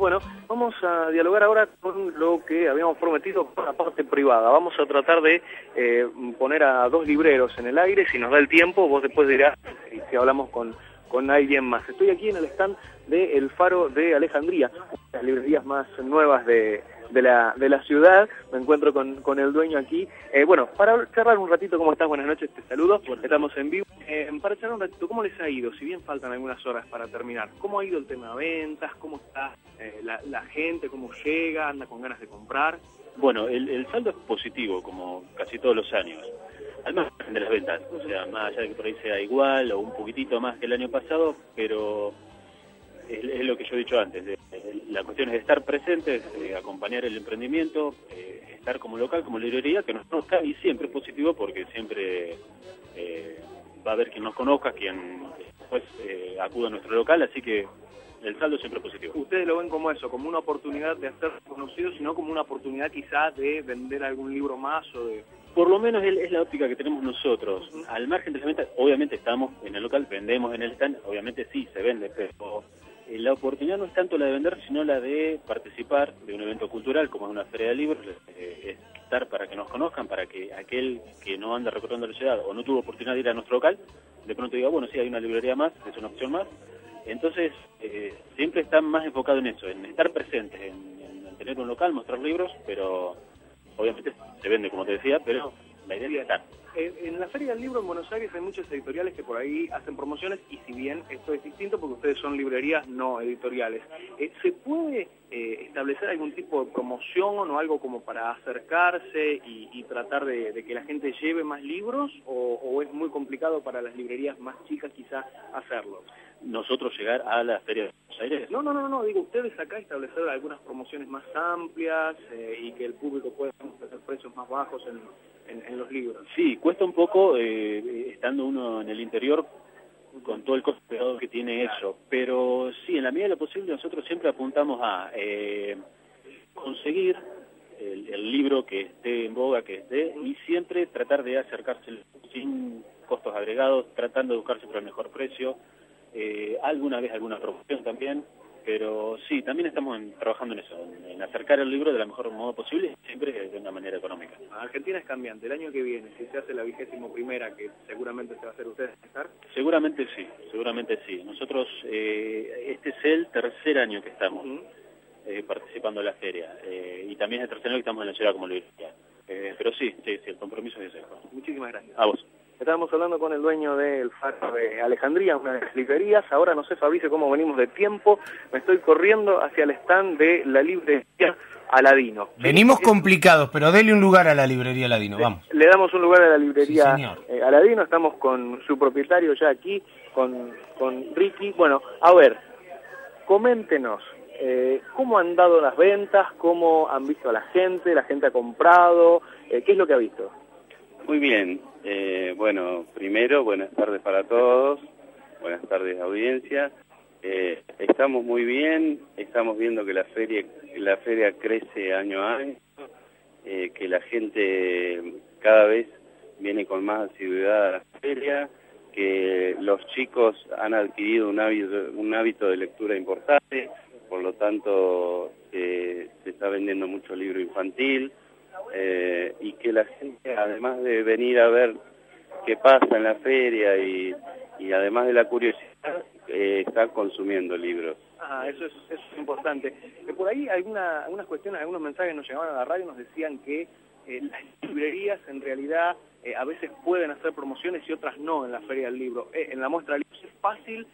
Bueno, vamos a dialogar ahora con lo que habíamos prometido con la parte privada. Vamos a tratar de eh, poner a dos libreros en el aire. Si nos da el tiempo, vos después dirás si hablamos con, con alguien más. Estoy aquí en el stand de El Faro de Alejandría, una de las librerías más nuevas de, de la, de la ciudad. Me encuentro con, con el dueño aquí. Eh, bueno, para charlar un ratito, ¿cómo estás? Buenas noches, te saludo. Estamos en vivo. Eh, para charlar un ratito, ¿cómo les ha ido? Si bien faltan algunas horas para terminar, ¿cómo ha ido el tema de ventas? ¿Cómo está eh, la, la, gente? ¿Cómo llega? ¿Anda con ganas de comprar? Bueno, el, el saldo es positivo, como casi todos los años. Además de las ventas, o sea, más allá de que por ahí sea igual o un poquitito más que el año pasado, pero es, lo que yo he dicho antes, de, de, la cuestión es estar presentes, de acompañar el emprendimiento, eh, estar como local, como librería, que nos conozca y siempre es positivo porque siempre eh, va a haber quien nos conozca, quien después eh, acuda a nuestro local, así que el saldo siempre positivo. ¿Ustedes lo ven como eso, como una oportunidad de hacer conocidos, sino como una oportunidad quizás de vender algún libro más o de por lo menos es la óptica que tenemos nosotros. Al margen de la venta, obviamente estamos en el local, vendemos en el stand, obviamente sí se vende, pero eh, la oportunidad no es tanto la de vender, sino la de participar de un evento cultural como es una feria de libros, eh, estar para que nos conozcan, para que aquel que no anda recorriendo la ciudad o no tuvo oportunidad de ir a nuestro local, de pronto diga, bueno, sí, hay una librería más, es una opción más. Entonces, eh, siempre están más enfocados en eso, en estar presentes, en, en tener un local, mostrar libros, pero obviamente se vende, como te decía, pero la idea es estar. En la Feria del Libro en Buenos Aires hay muchos editoriales que por ahí hacen promociones y si bien esto es distinto porque ustedes son librerías no editoriales, eh, ¿se puede eh, establecer algún tipo de promoción o algo como para acercarse y, y tratar de, de, que la gente lleve más libros o, o, es muy complicado para las librerías más chicas quizás hacerlo? Nosotros llegar a la Feria de Buenos Aires. No, no, no, no, digo, ustedes acá establecer algunas promociones más amplias eh, y que el público pueda tener precios más bajos en en, en, los libros. Sí, cuesta un poco eh, estando uno en el interior con todo el costo que tiene eso, pero sí, en la medida de lo posible nosotros siempre apuntamos a eh, conseguir el, el, libro que esté en boga, que esté, y siempre tratar de acercarse sin costos agregados, tratando de buscar siempre el mejor precio, eh, alguna vez alguna promoción también, pero sí, también estamos en, trabajando en eso, en, en, acercar el libro de la mejor modo posible, siempre de una manera económica. Argentina es cambiante. El año que viene, si se hace la vigésimo primera, que seguramente se va a hacer ustedes estar. Seguramente sí, seguramente sí. Nosotros, eh, este es el tercer año que estamos uh -huh. eh, participando en la feria, eh, y también es el tercer año que estamos en la ciudad como librería. Eh, pero sí, sí, sí, el compromiso es ese. Muchísimas gracias. A vos. Estábamos hablando con el dueño del Faro de Alejandría, una de las librerías. Ahora no sé, Fabricio, cómo venimos de tiempo. Me estoy corriendo hacia el stand de la librería Aladino. Venimos ¿Sí? complicados, pero dele un lugar a la librería Aladino, le, vamos. Le damos un lugar a la librería sí, eh, Aladino. Estamos con su propietario ya aquí, con, con Ricky. Bueno, a ver, coméntenos. Eh, ¿Cómo han dado las ventas? ¿Cómo han visto a la gente? ¿La gente ha comprado? Eh, ¿Qué es lo que ha visto? Muy bien, eh, bueno, primero, buenas tardes para todos, buenas tardes audiencia. Eh, estamos muy bien, estamos viendo que la feria, la feria crece año a año, eh, que la gente cada vez viene con más asiduidad a la feria, que los chicos han adquirido un hábito, un hábito de lectura importante, por lo tanto se está vendiendo mucho libro infantil, eh, y que la gente, además de venir a ver qué pasa en la feria y, y además de la curiosidad, eh, está consumiendo libros. Ah, eso es, eso es importante. Que por ahí alguna, algunas cuestiones, algunos mensajes nos llegaban a la radio, nos decían que eh, las librerías en realidad eh, a veces pueden hacer promociones y otras no en la feria del libro. Eh, en la muestra del libro es fácil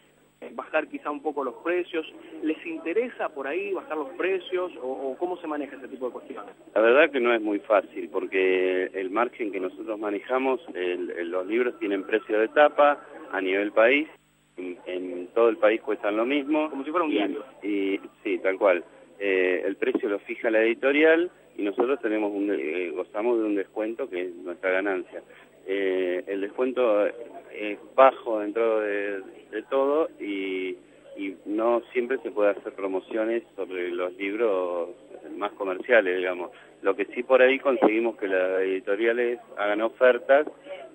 bajar quizá un poco los precios. ¿Les interesa por ahí bajar los precios o, o, cómo se maneja ese tipo de cuestiones? La verdad que no es muy fácil porque el margen que nosotros manejamos, el, el, los libros tienen precio de tapa a nivel país, en, en, todo el país cuestan lo mismo. Como si fuera un diario. Y, y sí, tal cual. Eh, el precio lo fija la editorial y nosotros tenemos un, eh, gozamos de un descuento que es nuestra ganancia. Eh, el descuento es bajo dentro de, de todo y, y, no siempre se puede hacer promociones sobre los libros más comerciales, digamos. Lo que sí por ahí conseguimos que las editoriales hagan ofertas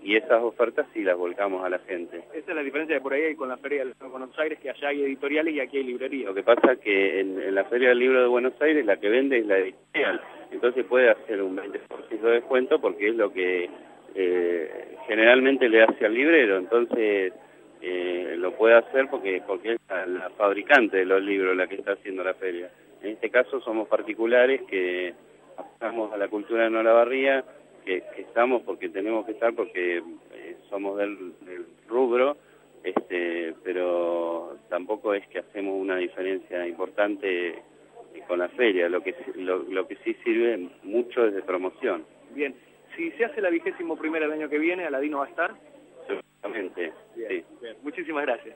y esas ofertas sí las volcamos a la gente. Esa es la diferencia de por ahí con la Feria de Buenos Aires, que allá hay editoriales y aquí hay librerías. Lo que pasa es que en, la Feria del Libro de Buenos Aires la que vende es la editorial, entonces puede hacer un 20% de descuento porque es lo que eh, generalmente le hace al librero, entonces eh, lo puede hacer porque, porque es la, fabricante de los libros la que está haciendo la feria. En este caso somos particulares que estamos a la cultura de Nolavarría, que, que estamos porque tenemos que estar porque eh, somos del, rubro, este, pero tampoco es que hacemos una diferencia importante con la feria, lo que, lo, lo que sí sirve mucho es de promoción. Bien, si se hace la vigésimo primera el año que viene, ¿Aladino va a estar? Seguramente, sí. Muchísimas gracias.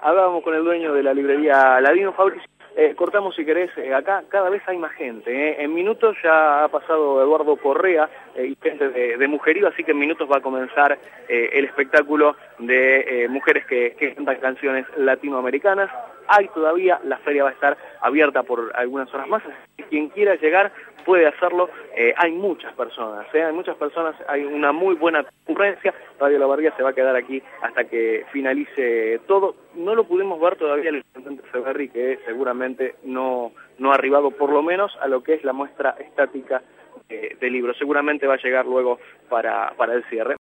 Hablábamos con el dueño de la librería Aladino, Fabricio. Eh, cortamos si querés, eh, acá cada vez hay más gente. Eh. En minutos ya ha pasado Eduardo Correa y gente de, de, Mujerío, así que en minutos va a comenzar el espectáculo de mujeres que, que cantan canciones latinoamericanas. Hay todavía, la feria va a estar abierta por algunas horas más, quien quiera llegar puede hacerlo. hay muchas personas, hay muchas personas, hay una muy buena concurrencia. Radio La se va a quedar aquí hasta que finalice todo. No lo pudimos ver todavía el intendente Severri, que seguramente no, no ha arribado por lo menos a lo que es la muestra estática de, de libros. Seguramente va a llegar luego para, para el cierre.